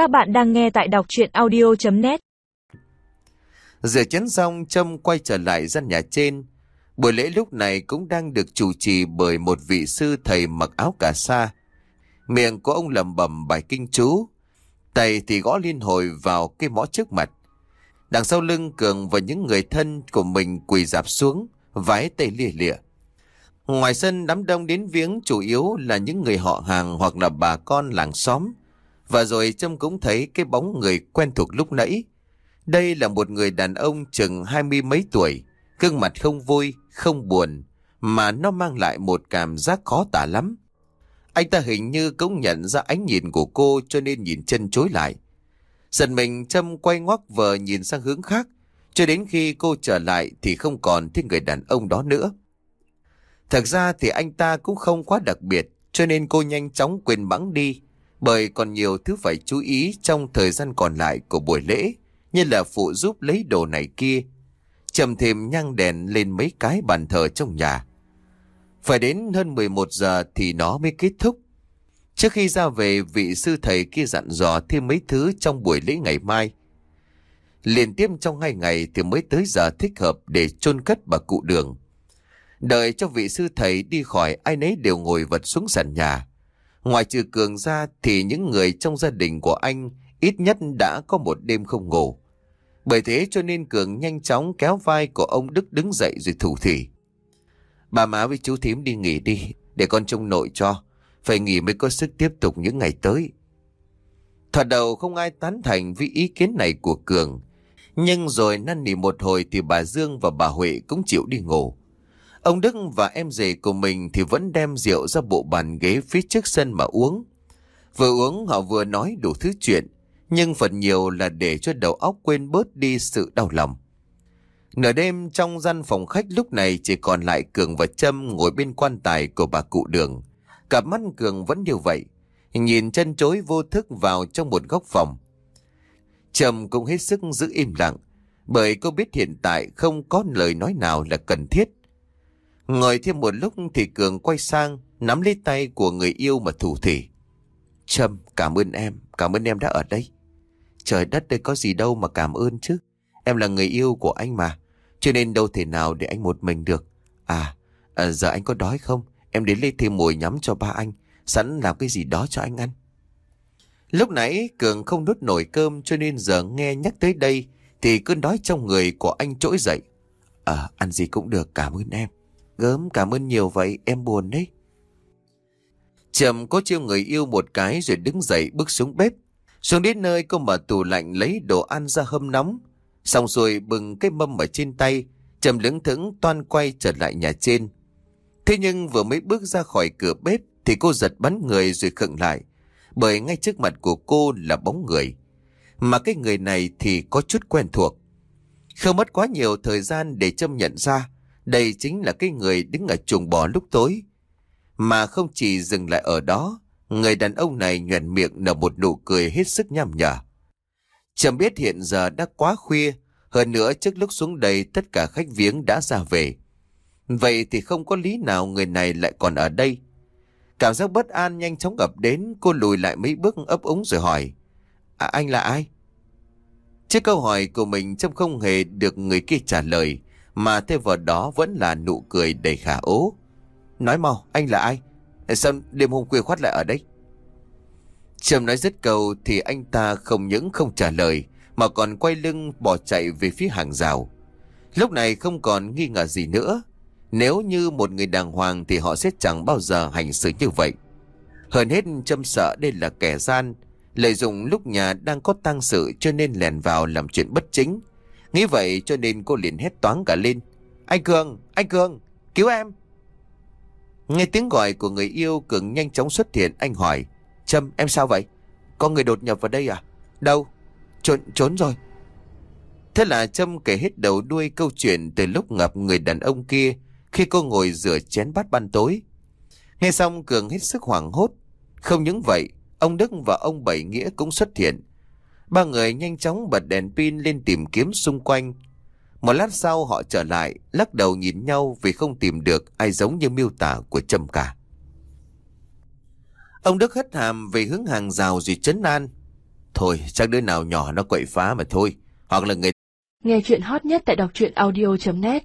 Các bạn đang nghe tại đọc chuyện audio.net Rửa chén xong Trâm quay trở lại gian nhà trên. Buổi lễ lúc này cũng đang được chủ trì bởi một vị sư thầy mặc áo cà sa. Miệng của ông lẩm bẩm bài kinh chú. Tay thì gõ liên hồi vào cái mõ trước mặt. Đằng sau lưng Cường và những người thân của mình quỳ dạp xuống, vái tay lìa lịa. Ngoài sân đám đông đến viếng chủ yếu là những người họ hàng hoặc là bà con làng xóm. Và rồi Trâm cũng thấy cái bóng người quen thuộc lúc nãy. Đây là một người đàn ông chừng hai mươi mấy tuổi, gương mặt không vui, không buồn, mà nó mang lại một cảm giác khó tả lắm. Anh ta hình như cũng nhận ra ánh nhìn của cô cho nên nhìn chân chối lại. dần mình Trâm quay ngoắc vờ nhìn sang hướng khác, cho đến khi cô trở lại thì không còn thấy người đàn ông đó nữa. Thật ra thì anh ta cũng không quá đặc biệt, cho nên cô nhanh chóng quên bẵng đi, bởi còn nhiều thứ phải chú ý trong thời gian còn lại của buổi lễ, như là phụ giúp lấy đồ này kia. Chầm thêm nhang đèn lên mấy cái bàn thờ trong nhà. Phải đến hơn 11 giờ thì nó mới kết thúc. Trước khi ra về, vị sư thầy kia dặn dò thêm mấy thứ trong buổi lễ ngày mai. Liên tiếp trong hai ngày thì mới tới giờ thích hợp để chôn cất bà cụ đường. Đợi cho vị sư thầy đi khỏi ai nấy đều ngồi vật xuống sàn nhà. Ngoài trừ Cường ra thì những người trong gia đình của anh ít nhất đã có một đêm không ngủ. Bởi thế cho nên Cường nhanh chóng kéo vai của ông Đức đứng dậy rồi thủ thỉ. Bà má với chú thím đi nghỉ đi, để con trông nội cho. Phải nghỉ mới có sức tiếp tục những ngày tới. Thoạt đầu không ai tán thành với ý kiến này của Cường. Nhưng rồi năn nỉ một hồi thì bà Dương và bà Huệ cũng chịu đi ngủ. Ông Đức và em rể của mình thì vẫn đem rượu ra bộ bàn ghế phía trước sân mà uống. Vừa uống họ vừa nói đủ thứ chuyện, nhưng phần nhiều là để cho đầu óc quên bớt đi sự đau lòng. Nửa đêm trong gian phòng khách lúc này chỉ còn lại Cường và Trâm ngồi bên quan tài của bà cụ đường. Cặp mắt Cường vẫn như vậy, nhìn chân chối vô thức vào trong một góc phòng. Trâm cũng hết sức giữ im lặng, bởi cô biết hiện tại không có lời nói nào là cần thiết. Ngồi thêm một lúc thì Cường quay sang, nắm lấy tay của người yêu mà thủ thỉ. Trâm, cảm ơn em, cảm ơn em đã ở đây. Trời đất đây có gì đâu mà cảm ơn chứ. Em là người yêu của anh mà, cho nên đâu thể nào để anh một mình được. À, à giờ anh có đói không? Em đến lấy thêm mồi nhắm cho ba anh, sẵn làm cái gì đó cho anh ăn. Lúc nãy Cường không đốt nổi cơm cho nên giờ nghe nhắc tới đây thì cơn đói trong người của anh trỗi dậy. À, ăn gì cũng được, cảm ơn em. Gớm cảm ơn nhiều vậy, em buồn đấy. Trầm có chiêu người yêu một cái rồi đứng dậy bước xuống bếp. Xuống đến nơi, cô mở tủ lạnh lấy đồ ăn ra hâm nóng. Xong rồi bừng cái mâm ở trên tay. Trầm lững thững, toan quay trở lại nhà trên. Thế nhưng vừa mới bước ra khỏi cửa bếp Thì cô giật bắn người rồi khựng lại. Bởi ngay trước mặt của cô là bóng người. Mà cái người này thì có chút quen thuộc. Không mất quá nhiều thời gian để Trâm nhận ra đây chính là cái người đứng ở chuồng bò lúc tối. Mà không chỉ dừng lại ở đó, người đàn ông này nhuền miệng nở một nụ cười hết sức nham nhở. Chẳng biết hiện giờ đã quá khuya, hơn nữa trước lúc xuống đây tất cả khách viếng đã ra về. Vậy thì không có lý nào người này lại còn ở đây. Cảm giác bất an nhanh chóng ập đến, cô lùi lại mấy bước ấp úng rồi hỏi. À, anh là ai? Trước câu hỏi của mình trông không hề được người kia trả lời, mà thêm vào đó vẫn là nụ cười đầy khả ố. Nói mau, anh là ai? Sao đêm hôm khuya khoát lại ở đây? Trầm nói dứt câu thì anh ta không những không trả lời mà còn quay lưng bỏ chạy về phía hàng rào. Lúc này không còn nghi ngờ gì nữa. Nếu như một người đàng hoàng thì họ sẽ chẳng bao giờ hành xử như vậy. Hơn hết Trâm sợ đây là kẻ gian, lợi dụng lúc nhà đang có tang sự cho nên lèn vào làm chuyện bất chính. Nghĩ vậy cho nên cô liền hét toáng cả lên. Anh Cường, anh Cường, cứu em. Nghe tiếng gọi của người yêu Cường nhanh chóng xuất hiện anh hỏi. Trâm, em sao vậy? Có người đột nhập vào đây à? Đâu? Trốn, trốn rồi. Thế là Trâm kể hết đầu đuôi câu chuyện từ lúc gặp người đàn ông kia khi cô ngồi rửa chén bát ban tối. Nghe xong Cường hết sức hoảng hốt. Không những vậy, ông Đức và ông Bảy Nghĩa cũng xuất hiện. Ba người nhanh chóng bật đèn pin lên tìm kiếm xung quanh. Một lát sau họ trở lại, lắc đầu nhìn nhau vì không tìm được ai giống như miêu tả của Trâm cả. Ông Đức hất hàm về hướng hàng rào rồi chấn an. thôi, chắc đứa nào nhỏ nó quậy phá mà thôi. Hoặc là người Nghe chuyện hot nhất tại đọc truyện audio.net